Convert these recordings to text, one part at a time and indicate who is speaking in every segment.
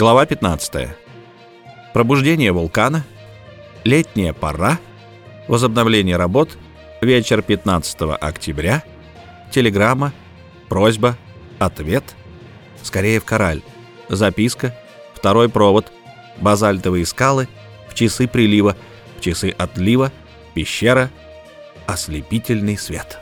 Speaker 1: Глава 15. Пробуждение вулкана. Летняя пора. Возобновление работ. Вечер 15 октября. Телеграмма. Просьба. Ответ. Скорее в кораль. Записка. Второй провод. Базальтовые скалы. В часы прилива. В часы отлива. Пещера. Ослепительный свет.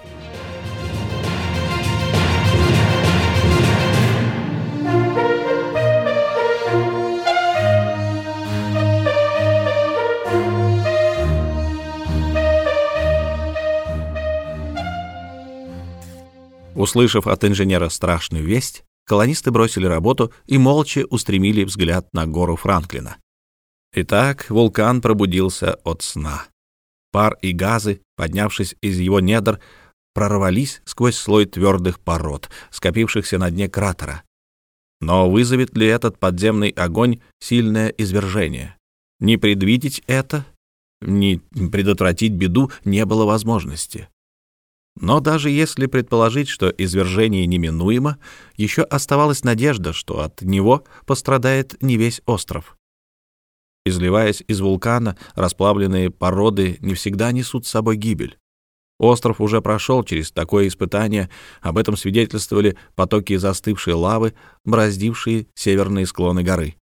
Speaker 1: Услышав от инженера страшную весть, колонисты бросили работу и молча устремили взгляд на гору Франклина. Итак, вулкан пробудился от сна. Пар и газы, поднявшись из его недр, прорвались сквозь слой твердых пород, скопившихся на дне кратера. Но вызовет ли этот подземный огонь сильное извержение? Не предвидеть это, не предотвратить беду не было возможности. Но даже если предположить, что извержение неминуемо, еще оставалась надежда, что от него пострадает не весь остров. Изливаясь из вулкана, расплавленные породы не всегда несут с собой гибель. Остров уже прошел через такое испытание, об этом свидетельствовали потоки застывшей лавы, браздившие северные склоны горы.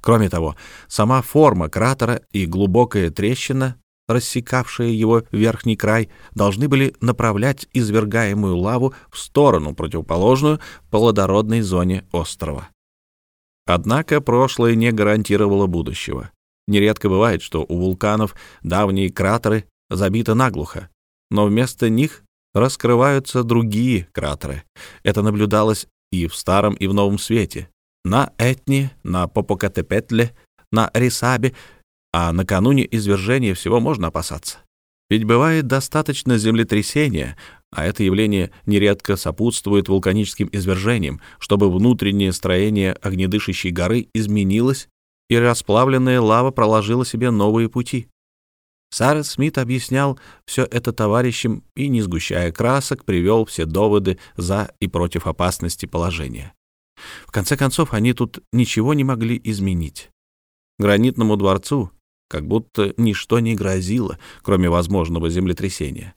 Speaker 1: Кроме того, сама форма кратера и глубокая трещина рассекавшие его верхний край, должны были направлять извергаемую лаву в сторону, противоположную плодородной зоне острова. Однако прошлое не гарантировало будущего. Нередко бывает, что у вулканов давние кратеры забиты наглухо, но вместо них раскрываются другие кратеры. Это наблюдалось и в Старом, и в Новом Свете. На Этне, на Попокатепетле, на Рисабе а накануне извержения всего можно опасаться. Ведь бывает достаточно землетрясения, а это явление нередко сопутствует вулканическим извержениям, чтобы внутреннее строение огнедышащей горы изменилось, и расплавленная лава проложила себе новые пути. Сарес Смит объяснял все это товарищам и, не сгущая красок, привел все доводы за и против опасности положения. В конце концов, они тут ничего не могли изменить. Гранитному дворцу как будто ничто не грозило, кроме возможного землетрясения.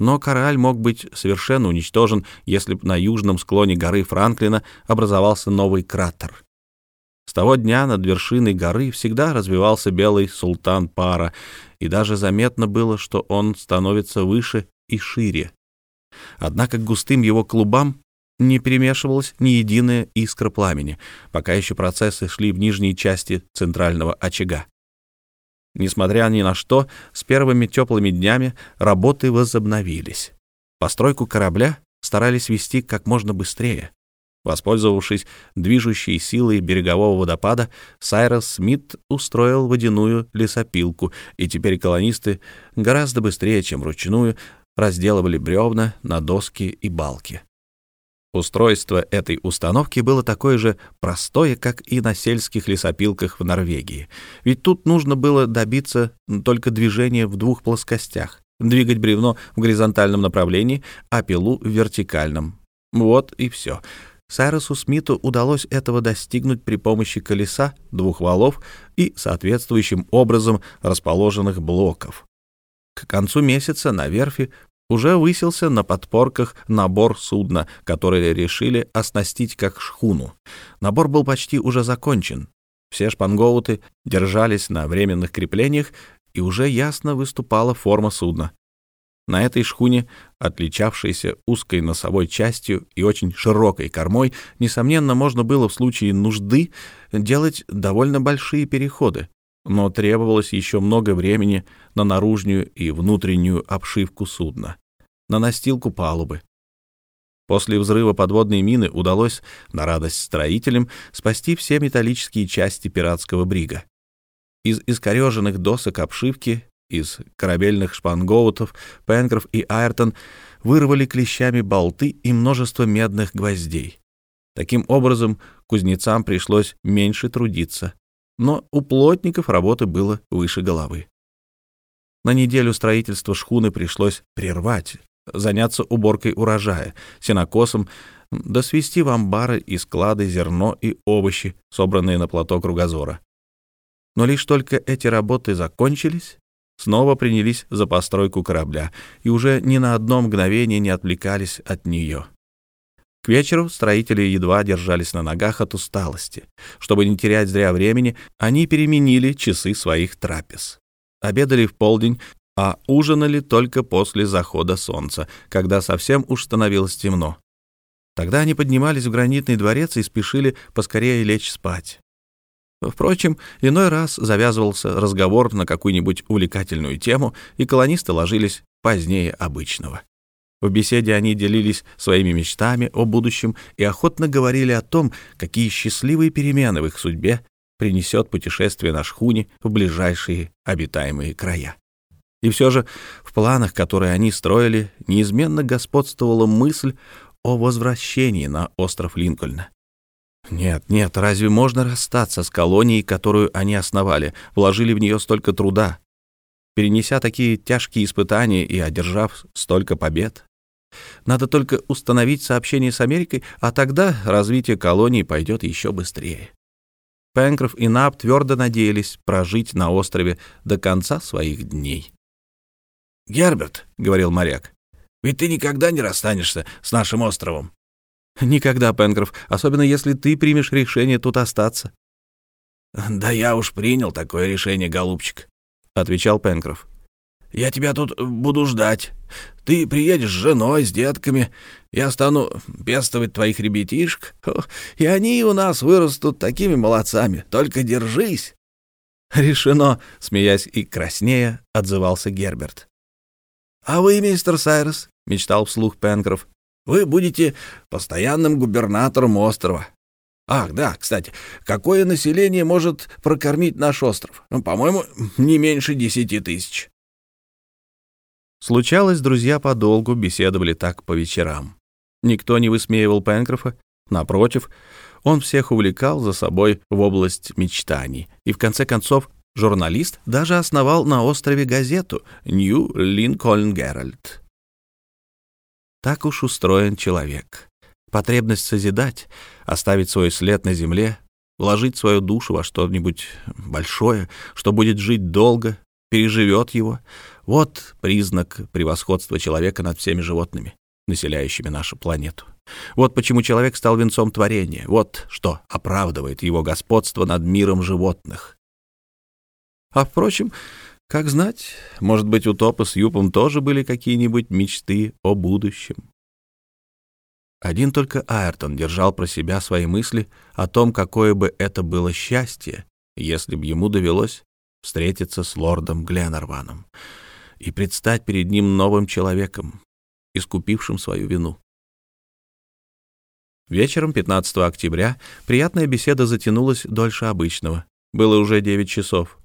Speaker 1: Но кораль мог быть совершенно уничтожен, если бы на южном склоне горы Франклина образовался новый кратер. С того дня над вершиной горы всегда развивался белый султан пара, и даже заметно было, что он становится выше и шире. Однако к густым его клубам не перемешивалась ни единая искра пламени, пока еще процессы шли в нижней части центрального очага. Несмотря ни на что, с первыми теплыми днями работы возобновились. Постройку корабля старались вести как можно быстрее. Воспользовавшись движущей силой берегового водопада, Сайрос Смит устроил водяную лесопилку, и теперь колонисты гораздо быстрее, чем вручную, разделывали бревна на доски и балки. Устройство этой установки было такое же простое, как и на сельских лесопилках в Норвегии. Ведь тут нужно было добиться только движения в двух плоскостях. Двигать бревно в горизонтальном направлении, а пилу в вертикальном. Вот и все. Сайросу Смиту удалось этого достигнуть при помощи колеса, двух валов и соответствующим образом расположенных блоков. К концу месяца на верфи уже высился на подпорках набор судна, который решили оснастить как шхуну. Набор был почти уже закончен. Все шпангоуты держались на временных креплениях, и уже ясно выступала форма судна. На этой шхуне, отличавшейся узкой носовой частью и очень широкой кормой, несомненно, можно было в случае нужды делать довольно большие переходы, но требовалось еще много времени на наружную и внутреннюю обшивку судна, на настилку палубы. После взрыва подводной мины удалось, на радость строителям, спасти все металлические части пиратского брига. Из искореженных досок обшивки, из корабельных шпангоутов, Пенкроф и Айртон вырвали клещами болты и множество медных гвоздей. Таким образом, кузнецам пришлось меньше трудиться, но у плотников работы было выше головы. На неделю строительство шхуны пришлось прервать, заняться уборкой урожая, сенокосом, да свести в амбары и склады зерно и овощи, собранные на плато кругозора. Но лишь только эти работы закончились, снова принялись за постройку корабля и уже ни на одно мгновение не отвлекались от нее. К вечеру строители едва держались на ногах от усталости. Чтобы не терять зря времени, они переменили часы своих трапез. Обедали в полдень, а ужинали только после захода солнца, когда совсем уж становилось темно. Тогда они поднимались в гранитный дворец и спешили поскорее лечь спать. Впрочем, иной раз завязывался разговор на какую-нибудь увлекательную тему, и колонисты ложились позднее обычного. В беседе они делились своими мечтами о будущем и охотно говорили о том, какие счастливые перемены в их судьбе принесет путешествие на шхуне в ближайшие обитаемые края. И все же в планах, которые они строили, неизменно господствовала мысль о возвращении на остров Линкольна. Нет, нет, разве можно расстаться с колонией, которую они основали, вложили в нее столько труда, перенеся такие тяжкие испытания и одержав столько побед? Надо только установить сообщение с Америкой, а тогда развитие колонии пойдет еще быстрее. Пенкроф и Наб твердо надеялись прожить на острове до конца своих дней.
Speaker 2: «Герберт», — говорил моряк, — «ведь ты никогда не расстанешься с нашим островом».
Speaker 1: «Никогда, Пенкроф, особенно если ты примешь решение тут остаться».
Speaker 2: «Да я уж принял такое решение, голубчик», — отвечал Пенкроф. «Я тебя тут буду ждать. Ты приедешь с женой, с детками. Я стану пестовать твоих ребятишек, и они у нас вырастут такими молодцами. Только держись».
Speaker 1: «Решено», — смеясь и краснея, отзывался Герберт.
Speaker 2: «А вы, мистер Сайрес», — мечтал вслух Пенкроф, — «вы будете постоянным губернатором острова. Ах, да, кстати, какое население может прокормить наш остров? Ну, по-моему, не меньше десяти тысяч».
Speaker 1: Случалось, друзья подолгу беседовали так по вечерам. Никто не высмеивал Пенкрофа, напротив, он всех увлекал за собой в область мечтаний, и в конце концов журналист даже основал на острове газету «Нью Линкольн Геральт». Так уж устроен человек. Потребность созидать, оставить свой след на земле, вложить свою душу во что-нибудь большое, что будет жить долго, переживет его — вот признак превосходства человека над всеми животными, населяющими нашу планету. Вот почему человек стал венцом творения. Вот что оправдывает его господство над миром животных. А, впрочем, как знать, может быть, у Топа с Юпом тоже были какие-нибудь мечты о будущем. Один только Айртон держал про себя свои мысли о том, какое бы это было счастье, если бы ему довелось встретиться с лордом Гленнерваном и предстать перед ним новым человеком, искупившим свою вину. Вечером 15 октября приятная беседа затянулась дольше обычного. Было уже 9 часов.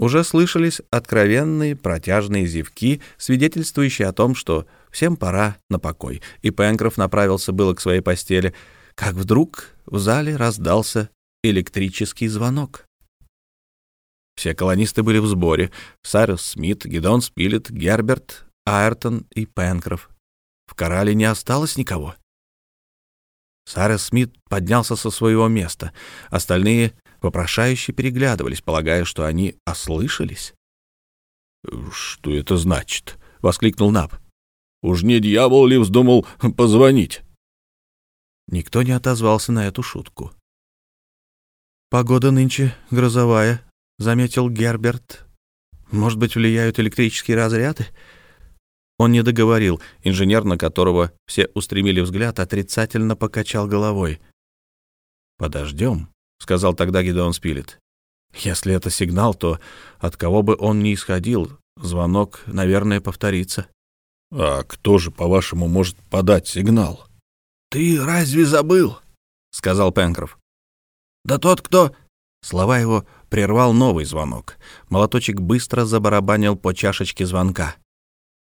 Speaker 1: Уже слышались откровенные протяжные зевки, свидетельствующие о том, что всем пора на покой, и Пенкроф направился было к своей постели, как вдруг в зале раздался электрический звонок. Все колонисты были в сборе. Сайрус Смит, Гедон Спилет, Герберт, Айртон и Пенкроф. В корале не осталось никого. Сайрус Смит поднялся со своего места. Остальные вопрошающе переглядывались, полагая, что они ослышались.
Speaker 2: «Что это значит?» — воскликнул Наб. «Уж не дьявол ли вздумал позвонить?»
Speaker 1: Никто не отозвался на эту шутку. «Погода нынче грозовая», — заметил Герберт. «Может быть, влияют электрические разряды?» Он не договорил. Инженер, на которого все устремили взгляд, отрицательно покачал головой. «Подождем», — сказал тогда Гидеон Спилет. «Если это сигнал, то от кого бы он ни исходил, звонок, наверное, повторится».
Speaker 2: «А кто же, по-вашему, может подать сигнал?»
Speaker 3: «Ты разве забыл?» — сказал Пенкроф. «Да тот, кто...»
Speaker 1: Слова его прервал новый звонок. Молоточек быстро забарабанил по чашечке звонка.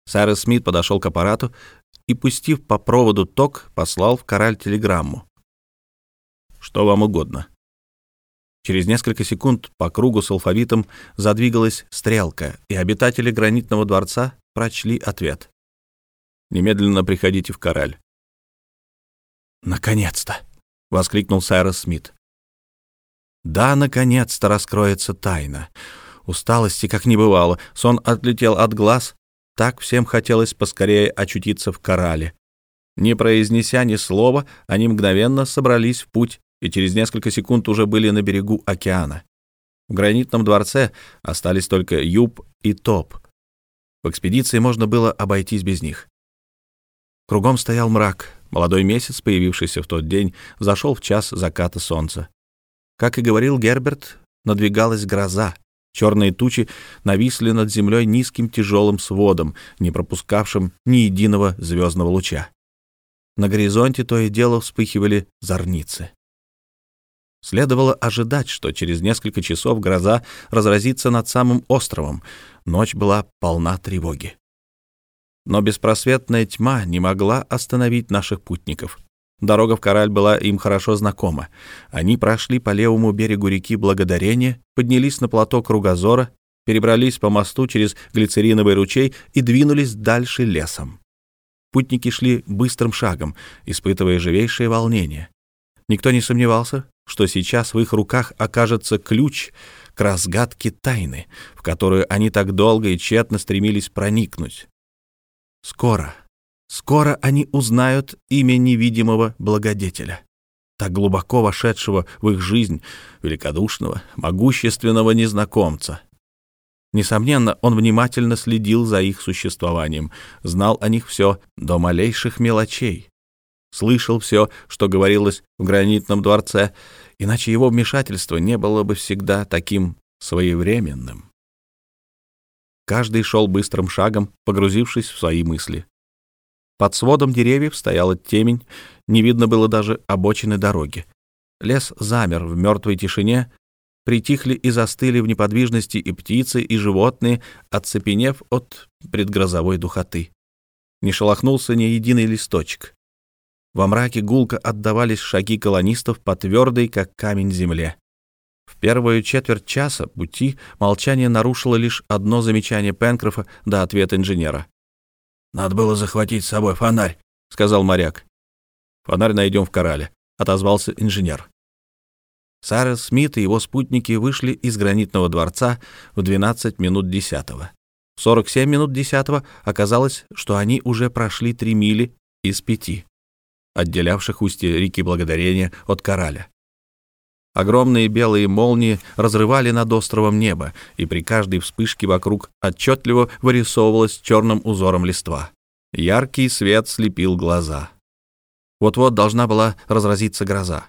Speaker 1: Сайрес Смит подошел к аппарату и, пустив по проводу ток, послал в кораль телеграмму. «Что вам угодно?» Через несколько секунд по кругу с алфавитом задвигалась стрелка, и обитатели гранитного дворца прочли ответ. «Немедленно приходите в кораль. «Наконец-то!» — воскликнул Сайрос Смит. «Да, наконец-то раскроется тайна. Усталости как не бывало, сон отлетел от глаз, так всем хотелось поскорее очутиться в корале. Не произнеся ни слова, они мгновенно собрались в путь и через несколько секунд уже были на берегу океана. В гранитном дворце остались только Юб и Топ. В экспедиции можно было обойтись без них. Кругом стоял мрак. Молодой месяц, появившийся в тот день, зашел в час заката солнца. Как и говорил Герберт, надвигалась гроза. Черные тучи нависли над землей низким тяжелым сводом, не пропускавшим ни единого звездного луча. На горизонте то и дело вспыхивали зорницы. Следовало ожидать, что через несколько часов гроза разразится над самым островом. Ночь была полна тревоги. Но беспросветная тьма не могла остановить наших путников. Дорога в Кораль была им хорошо знакома. Они прошли по левому берегу реки Благодарения, поднялись на плато Кругозора, перебрались по мосту через глицериновый ручей и двинулись дальше лесом. Путники шли быстрым шагом, испытывая живейшее волнение. Никто не сомневался, что сейчас в их руках окажется ключ к разгадке тайны, в которую они так долго и тщетно стремились проникнуть. Скоро, скоро они узнают имя невидимого благодетеля, так глубоко вошедшего в их жизнь, великодушного, могущественного незнакомца. Несомненно, он внимательно следил за их существованием, знал о них все до малейших мелочей, слышал все, что говорилось в гранитном дворце, иначе его вмешательство не было бы всегда таким своевременным. Каждый шел быстрым шагом, погрузившись в свои мысли. Под сводом деревьев стояла темень, не видно было даже обочины дороги. Лес замер в мертвой тишине, притихли и застыли в неподвижности и птицы, и животные, оцепенев от предгрозовой духоты. Не шелохнулся ни единый листочек. Во мраке гулко отдавались шаги колонистов по твердой, как камень, земле. В первую четверть часа пути молчание нарушило лишь одно замечание Пенкрофа до ответа инженера. «Надо было захватить с собой фонарь», — сказал моряк. «Фонарь найдем в корале», — отозвался инженер. Сара Смит и его спутники вышли из гранитного дворца в 12 минут десятого. В 47 минут десятого оказалось, что они уже прошли три мили из пяти, отделявших устье реки Благодарения от Кораля. Огромные белые молнии разрывали над островом небо, и при каждой вспышке вокруг отчетливо вырисовывалась черным узором листва. Яркий свет слепил глаза. Вот-вот должна была разразиться гроза.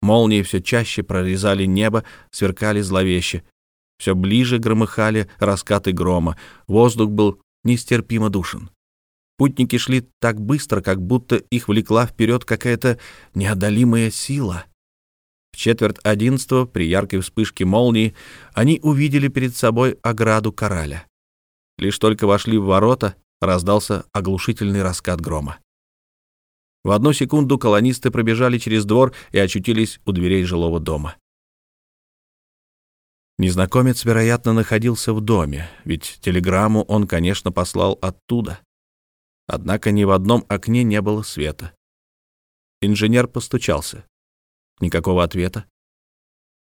Speaker 1: Молнии все чаще прорезали небо, сверкали зловеще. Все ближе громыхали раскаты грома. Воздух был нестерпимо душен. Путники шли так быстро, как будто их влекла вперед какая-то неодолимая сила — в четверть одиннадцатого, при яркой вспышке молнии, они увидели перед собой ограду кораля. Лишь только вошли в ворота, раздался оглушительный раскат грома. В одну секунду колонисты пробежали через двор и очутились у дверей жилого дома. Незнакомец, вероятно, находился в доме, ведь телеграмму он, конечно, послал оттуда. Однако ни в одном окне не было света. Инженер постучался. Никакого ответа.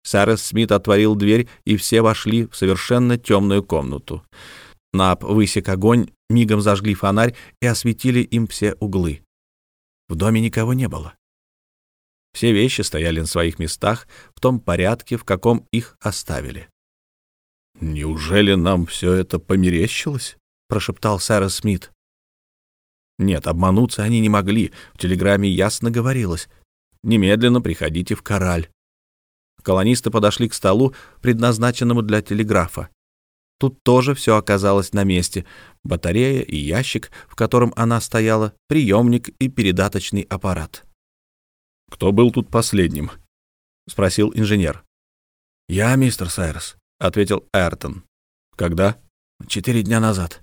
Speaker 1: Сарес Смит отворил дверь, и все вошли в совершенно темную комнату. Нап высек огонь, мигом зажгли фонарь и осветили им все углы. В доме никого не было. Все вещи стояли на своих местах в том порядке, в каком их оставили. «Неужели нам все это померещилось?» — прошептал Сара Смит. Нет, обмануться они не могли. В телеграмме ясно говорилось. Немедленно приходите в Кораль. Колонисты подошли к столу, предназначенному для телеграфа. Тут тоже все оказалось на месте. Батарея и ящик, в котором она стояла, приемник и передаточный аппарат. «Кто был тут последним?» — спросил инженер. «Я, мистер Сайрос», — ответил Эртон. «Когда?» «Четыре дня назад».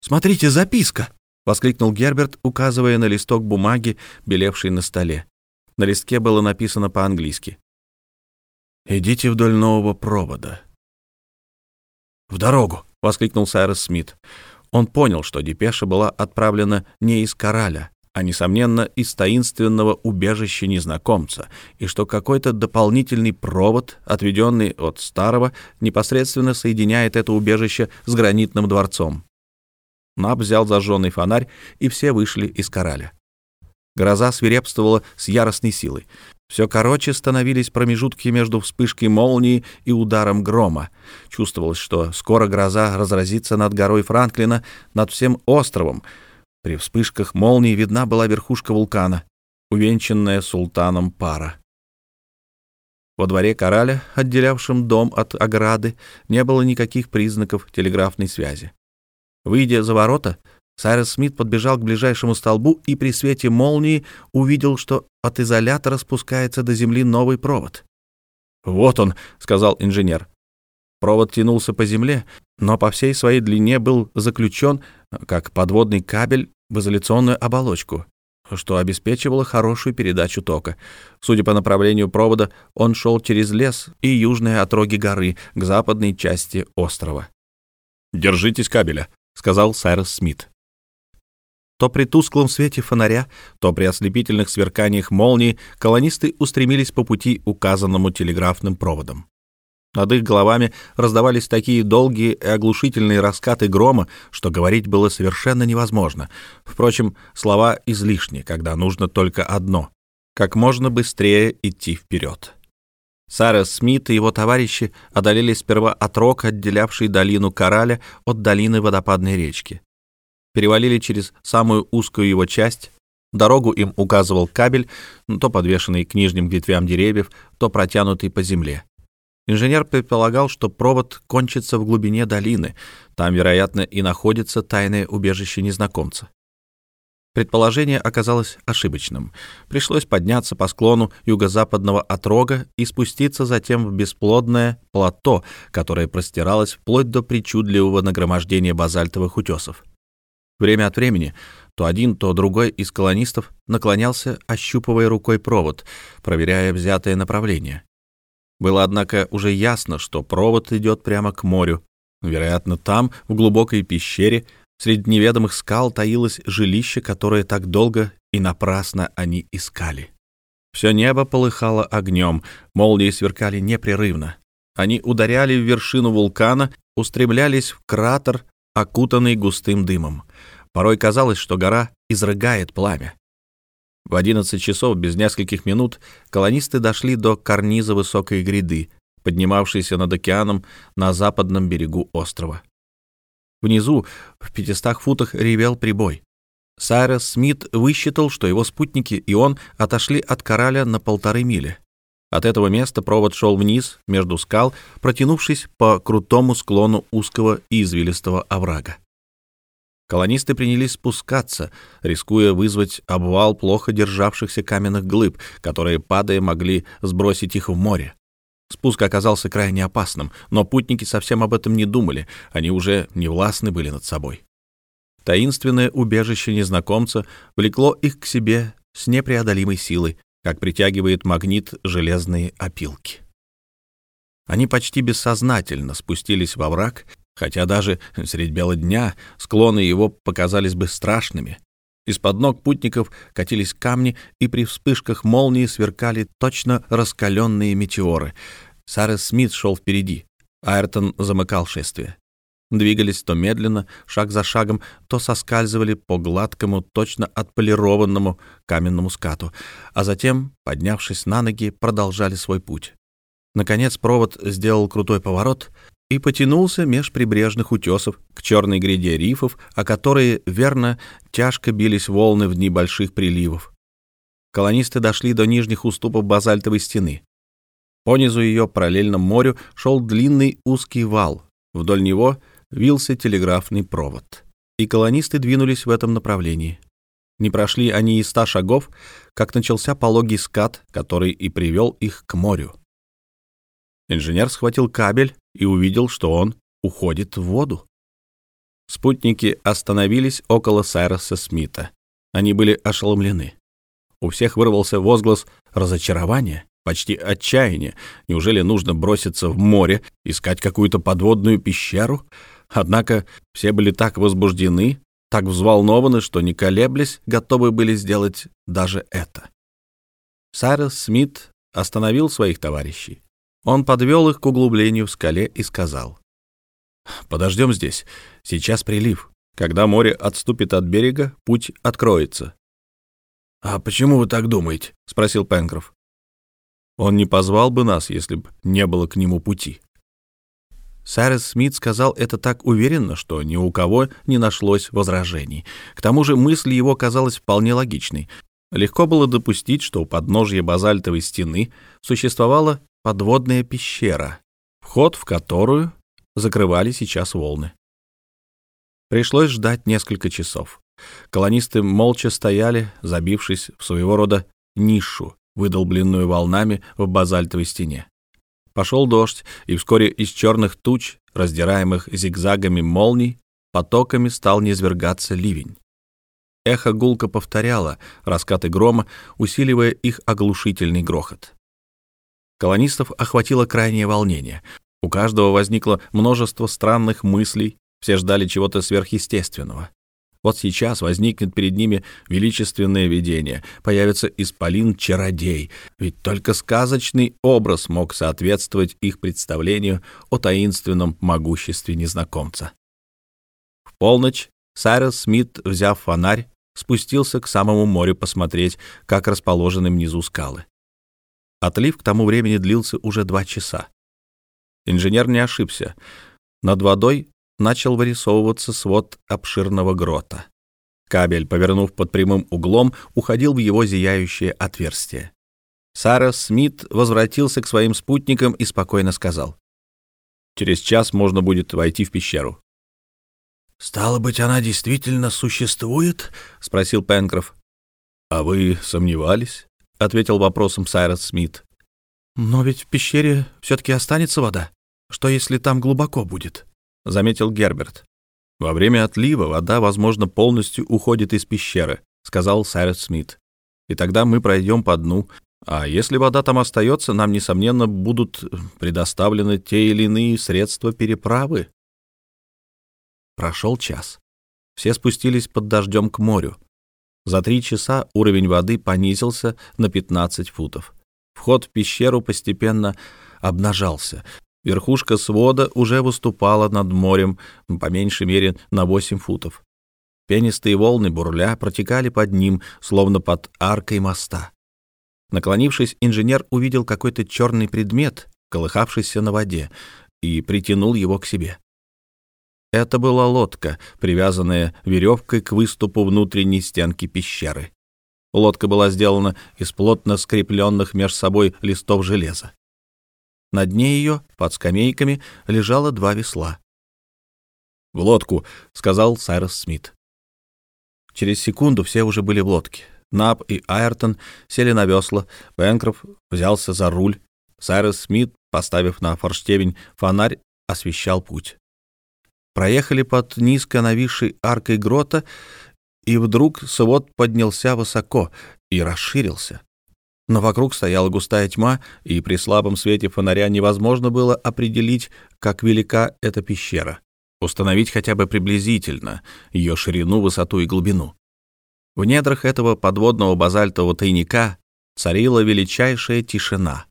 Speaker 1: «Смотрите, записка!» — воскликнул Герберт, указывая на листок бумаги, белевший на столе. На листке было написано по-английски. «Идите вдоль нового провода». «В дорогу!» — воскликнул Сайрос Смит. Он понял, что депеша была отправлена не из Кораля, а, несомненно, из таинственного убежища незнакомца, и что какой-то дополнительный провод, отведенный от старого, непосредственно соединяет это убежище с гранитным дворцом. Наб взял зажженный фонарь, и все вышли из кораля. Гроза свирепствовала с яростной силой. Все короче становились промежутки между вспышкой молнии и ударом грома. Чувствовалось, что скоро гроза разразится над горой Франклина, над всем островом. При вспышках молнии видна была верхушка вулкана, увенчанная султаном пара. Во дворе кораля, отделявшем дом от ограды, не было никаких признаков телеграфной связи. Выйдя за ворота, Сайрес Смит подбежал к ближайшему столбу и при свете молнии увидел, что от изолятора спускается до земли новый провод. «Вот он», — сказал инженер. Провод тянулся по земле, но по всей своей длине был заключен, как подводный кабель, в изоляционную оболочку, что обеспечивало хорошую передачу тока. Судя по направлению провода, он шел через лес и южные отроги горы к западной части острова. «Держитесь кабеля», — сказал Сайрос Смит. То при тусклом свете фонаря, то при ослепительных сверканиях молнии колонисты устремились по пути, указанному телеграфным проводом. Над их головами раздавались такие долгие и оглушительные раскаты грома, что говорить было совершенно невозможно. Впрочем, слова излишни, когда нужно только одно — как можно быстрее идти вперед. Сара Смит и его товарищи одолели сперва отрог, отделявший долину Кораля от долины водопадной речки перевалили через самую узкую его часть. Дорогу им указывал кабель, то подвешенный к нижним ветвям деревьев, то протянутый по земле. Инженер предполагал, что провод кончится в глубине долины. Там, вероятно, и находится тайное убежище незнакомца. Предположение оказалось ошибочным. Пришлось подняться по склону юго-западного отрога и спуститься затем в бесплодное плато, которое простиралось вплоть до причудливого нагромождения базальтовых утесов. Время от времени то один, то другой из колонистов наклонялся, ощупывая рукой провод, проверяя взятое направление. Было, однако, уже ясно, что провод идет прямо к морю. Вероятно, там, в глубокой пещере, среди неведомых скал таилось жилище, которое так долго и напрасно они искали. Все небо полыхало огнем, молнии сверкали непрерывно. Они ударяли в вершину вулкана, устремлялись в кратер, окутанный густым дымом. Порой казалось, что гора изрыгает пламя. В 11 часов без нескольких минут колонисты дошли до карниза высокой гряды, поднимавшейся над океаном на западном берегу острова. Внизу, в 500 футах, ревел прибой. Сайрес Смит высчитал, что его спутники и он отошли от кораля на полторы мили. От этого места провод шел вниз, между скал, протянувшись по крутому склону узкого и извилистого оврага. Колонисты принялись спускаться, рискуя вызвать обвал плохо державшихся каменных глыб, которые, падая, могли сбросить их в море. Спуск оказался крайне опасным, но путники совсем об этом не думали, они уже не властны были над собой. Таинственное убежище незнакомца влекло их к себе с непреодолимой силой, как притягивает магнит железные опилки. Они почти бессознательно спустились во враг хотя даже средь бела дня склоны его показались бы страшными. Из-под ног путников катились камни, и при вспышках молнии сверкали точно раскаленные метеоры. Сарес Смит шел впереди, Айртон замыкал шествие. Двигались то медленно, шаг за шагом, то соскальзывали по гладкому, точно отполированному каменному скату, а затем, поднявшись на ноги, продолжали свой путь. Наконец провод сделал крутой поворот, и потянулся меж прибрежных утесов к черной гряде рифов, о которые, верно, тяжко бились волны в дни больших приливов. Колонисты дошли до нижних уступов базальтовой стены. Понизу ее, параллельно морю, шел длинный узкий вал. Вдоль него вился телеграфный провод. И колонисты двинулись в этом направлении. Не прошли они и ста шагов, как начался пологий скат, который и привел их к морю. Инженер схватил кабель и увидел, что он уходит в воду. Спутники остановились около Сайроса Смита. Они были ошеломлены. У всех вырвался возглас разочарования, почти отчаяния. Неужели нужно броситься в море, искать какую-то подводную пещеру? Однако все были так возбуждены, так взволнованы, что, не колеблясь, готовы были сделать даже это. Сайрес Смит остановил своих товарищей. Он подвел их к углублению в скале и сказал. «Подождем здесь. Сейчас прилив. Когда море отступит от берега, путь откроется».
Speaker 2: «А почему вы так думаете?» — спросил Пенкроф.
Speaker 1: «Он не позвал бы нас, если бы не было к нему пути». Сайрес Смит сказал это так уверенно, что ни у кого не нашлось возражений. К тому же мысль его казалась вполне логичной. Легко было допустить, что у подножья базальтовой стены существовала подводная пещера, вход в которую закрывали сейчас волны. Пришлось ждать несколько часов. Колонисты молча стояли, забившись в своего рода нишу, выдолбленную волнами в базальтовой стене. Пошел дождь, и вскоре из черных туч, раздираемых зигзагами молний, потоками стал низвергаться ливень. Эхо гулко повторяло раскаты грома, усиливая их оглушительный грохот. Колонистов охватило крайнее волнение. У каждого возникло множество странных мыслей, все ждали чего-то сверхъестественного. Вот сейчас возникнет перед ними величественное видение, появится исполин-чародей, ведь только сказочный образ мог соответствовать их представлению о таинственном могуществе незнакомца. В полночь Сайрес Смит, взяв фонарь, спустился к самому морю посмотреть, как расположены внизу скалы. Отлив к тому времени длился уже два часа. Инженер не ошибся. Над водой начал вырисовываться свод обширного грота. Кабель, повернув под прямым углом, уходил в его зияющее отверстие. Сара Смит возвратился к своим спутникам и спокойно сказал. «Через час можно будет войти в пещеру».
Speaker 2: «Стало быть, она действительно существует?» — спросил Пенкроф.
Speaker 1: «А вы сомневались?» — ответил вопросом Сайрос Смит.
Speaker 4: «Но ведь в пещере все-таки останется вода. Что, если там глубоко будет?»
Speaker 1: — заметил Герберт. «Во время отлива вода, возможно, полностью уходит из пещеры», — сказал Сайрес Смит. «И тогда мы пройдем по дну, а если вода там остается, нам, несомненно, будут предоставлены те или иные средства переправы». Прошел час. Все спустились под дождем к морю. За три часа уровень воды понизился на 15 футов. Вход в пещеру постепенно обнажался. Верхушка свода уже выступала над морем, по меньшей мере, на 8 футов. Пенистые волны бурля протекали под ним, словно под аркой моста. Наклонившись, инженер увидел какой-то черный предмет, колыхавшийся на воде, и притянул его к себе. Это была лодка, привязанная веревкой к выступу внутренней стенки пещеры. Лодка была сделана из плотно скрепленных между собой листов железа. На дне ее, под скамейками, лежало два весла. «В лодку», — сказал Сайрос Смит. Через секунду все уже были в лодке. Наб и Айртон сели на весла, Пенкроф взялся за руль. Сайрос Смит, поставив на форштевень фонарь, освещал путь. Проехали под низко нависшей аркой грота, и вдруг свод поднялся высоко и расширился но вокруг стояла густая тьма, и при слабом свете фонаря невозможно было определить, как велика эта пещера, установить хотя бы приблизительно ее ширину, высоту и глубину. В недрах этого подводного базальтового тайника царила величайшая тишина.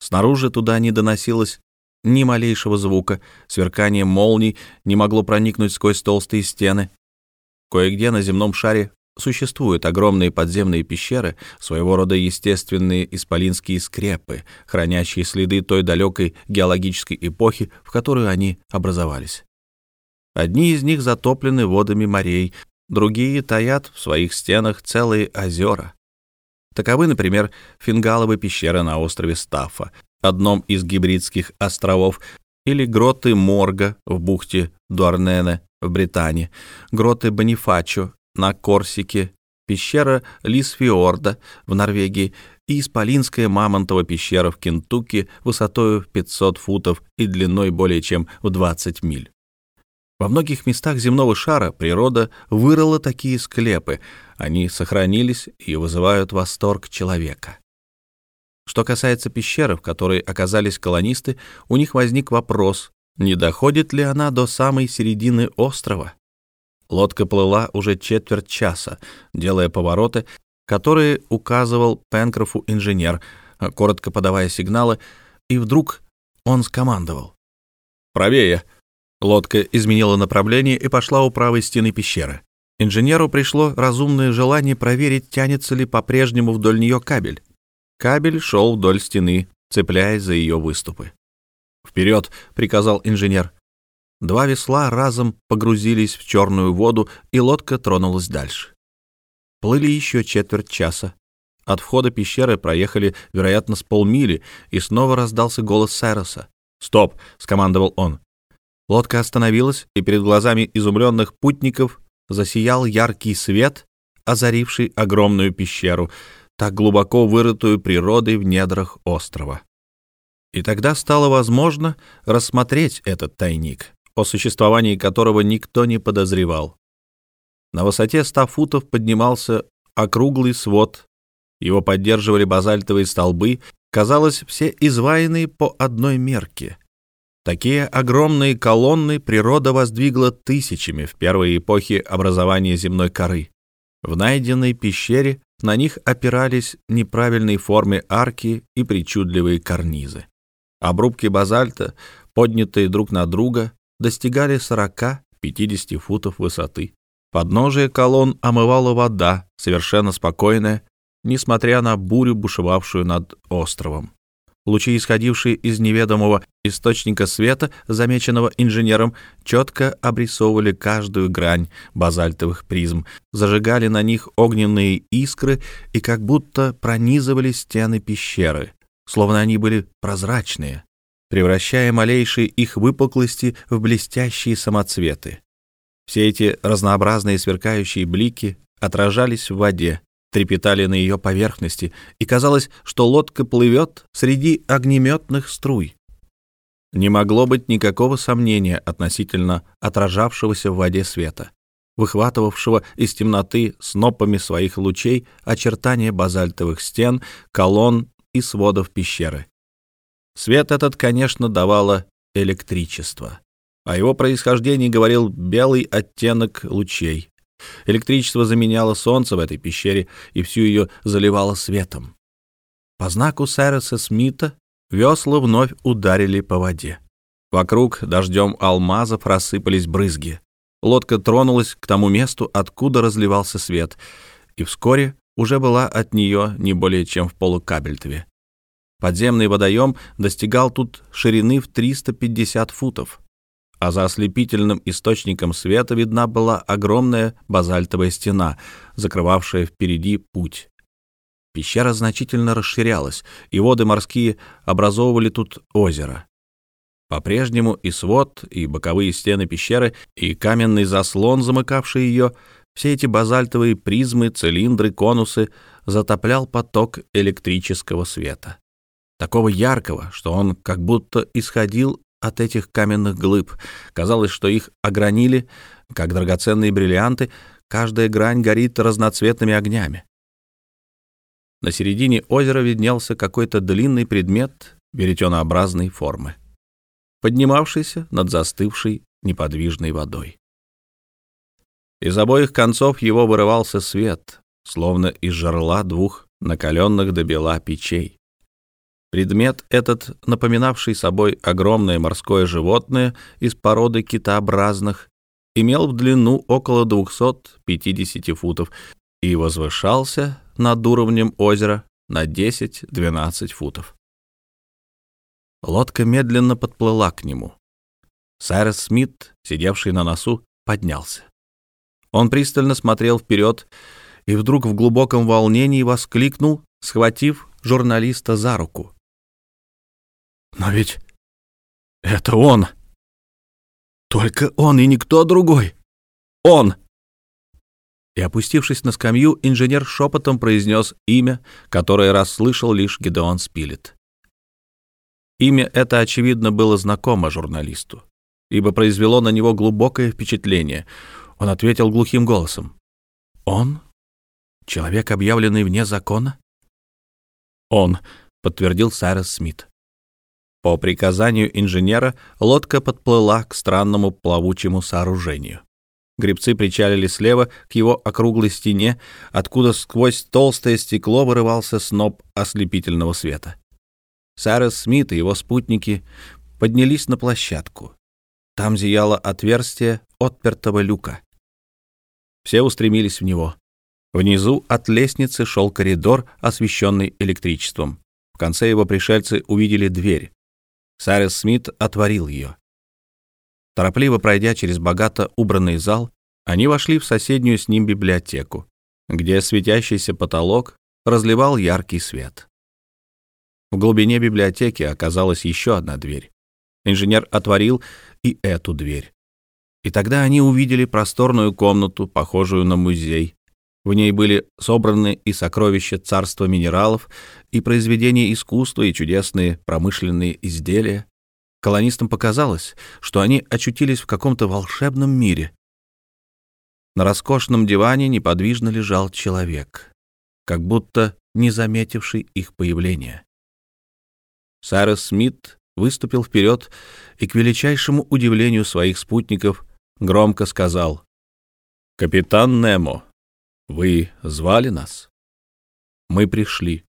Speaker 1: Снаружи туда не доносилось ни малейшего звука, сверкание молний не могло проникнуть сквозь толстые стены. Кое-где на земном шаре Существуют огромные подземные пещеры, своего рода естественные исполинские скрепы, хранящие следы той далекой геологической эпохи, в которую они образовались. Одни из них затоплены водами морей, другие таят в своих стенах целые озера. Таковы, например, фингаловые пещеры на острове Стаффа, одном из гибридских островов, или гроты Морга в бухте Дуарнене в Британии, гроты Бонифачо на Корсике, пещера Лисфиорда в Норвегии и Исполинская Мамонтова пещера в Кентукки высотой в 500 футов и длиной более чем в 20 миль. Во многих местах земного шара природа вырыла такие склепы, они сохранились и вызывают восторг человека. Что касается пещеры, в которой оказались колонисты, у них возник вопрос, не доходит ли она до самой середины острова. Лодка плыла уже четверть часа, делая повороты, которые указывал Пенкрофу инженер, коротко подавая сигналы, и вдруг он скомандовал. «Правее!» Лодка изменила направление и пошла у правой стены пещеры. Инженеру пришло разумное желание проверить, тянется ли по-прежнему вдоль нее кабель. Кабель шел вдоль стены, цепляясь за ее выступы. «Вперед!» — приказал инженер. Два весла разом погрузились в черную воду, и лодка тронулась дальше. Плыли еще четверть часа. От входа пещеры проехали, вероятно, с полмили, и снова раздался голос Сайроса. «Стоп!» — скомандовал он. Лодка остановилась, и перед глазами изумленных путников засиял яркий свет, озаривший огромную пещеру, так глубоко вырытую природой в недрах острова. И тогда стало возможно рассмотреть этот тайник, о существовании которого никто не подозревал. На высоте ста футов поднимался округлый свод, его поддерживали базальтовые столбы, казалось, все изваянные по одной мерке. Такие огромные колонны природа воздвигла тысячами в первой эпохе образования земной коры. В найденной пещере на них опирались неправильной формы арки и причудливые карнизы. Обрубки базальта, поднятые друг на друга, достигали 40-50 футов высоты. Подножие колонн омывала вода, совершенно спокойная, несмотря на бурю, бушевавшую над островом. Лучи, исходившие из неведомого источника света, замеченного инженером, четко обрисовывали каждую грань базальтовых призм, зажигали на них огненные искры и как будто пронизывали стены пещеры, словно они были прозрачные, превращая малейшие их выпуклости в блестящие самоцветы. Все эти разнообразные сверкающие блики отражались в воде, трепетали на ее поверхности, и казалось, что лодка плывет среди огнеметных струй. Не могло быть никакого сомнения относительно отражавшегося в воде света, выхватывавшего из темноты снопами своих лучей очертания базальтовых стен, колонн и сводов пещеры. Свет этот, конечно, давало электричество. О его происхождении говорил белый оттенок лучей. Электричество заменяло солнце в этой пещере и всю ее заливало светом. По знаку Сайреса Смита весла вновь ударили по воде. Вокруг дождем алмазов рассыпались брызги. Лодка тронулась к тому месту, откуда разливался свет, и вскоре уже была от нее не более чем в полукабельтове. Подземный водоем достигал тут ширины в 350 футов а за ослепительным источником света видна была огромная базальтовая стена, закрывавшая впереди путь. Пещера значительно расширялась, и воды морские образовывали тут озеро. По-прежнему и свод, и боковые стены пещеры, и каменный заслон, замыкавший ее, все эти базальтовые призмы, цилиндры, конусы затоплял поток электрического света. Такого яркого, что он как будто исходил от этих каменных глыб. Казалось, что их огранили, как драгоценные бриллианты, каждая грань горит разноцветными огнями. На середине озера виднелся какой-то длинный предмет веретенообразной формы, поднимавшийся над застывшей неподвижной водой. Из обоих концов его вырывался свет, словно из жерла двух накаленных до бела печей. Предмет этот, напоминавший собой огромное морское животное из породы китообразных, имел в длину около 250 футов и возвышался над уровнем озера на 10-12 футов. Лодка медленно подплыла к нему. Сайрес Смит, сидевший на носу, поднялся. Он пристально смотрел вперед и вдруг в глубоком волнении воскликнул, схватив журналиста за руку. Но ведь это он. Только он и никто другой. Он. И, опустившись на скамью, инженер шепотом произнес имя, которое расслышал лишь Гедеон Спилет. Имя это, очевидно, было знакомо журналисту, ибо произвело на него глубокое впечатление. Он ответил глухим голосом. «Он? Человек, объявленный вне закона?» «Он», — подтвердил Сайрес Смит. По приказанию инженера лодка подплыла к странному плавучему сооружению. Гребцы причалили слева к его округлой стене, откуда сквозь толстое стекло вырывался сноп ослепительного света. Сайрес Смит и его спутники поднялись на площадку. Там зияло отверстие отпертого люка. Все устремились в него. Внизу от лестницы шел коридор, освещенный электричеством. В конце его пришельцы увидели дверь. Сайрес Смит отворил ее. Торопливо пройдя через богато убранный зал, они вошли в соседнюю с ним библиотеку, где светящийся потолок разливал яркий свет. В глубине библиотеки оказалась еще одна дверь. Инженер отворил и эту дверь. И тогда они увидели просторную комнату, похожую на музей. В ней были собраны и сокровища царства минералов, и произведения искусства, и чудесные промышленные изделия. Колонистам показалось, что они очутились в каком-то волшебном мире. На роскошном диване неподвижно лежал человек, как будто не заметивший их появления. Сайрес Смит выступил вперед и, к величайшему удивлению своих спутников, громко сказал «Капитан Немо, вы звали нас? Мы пришли».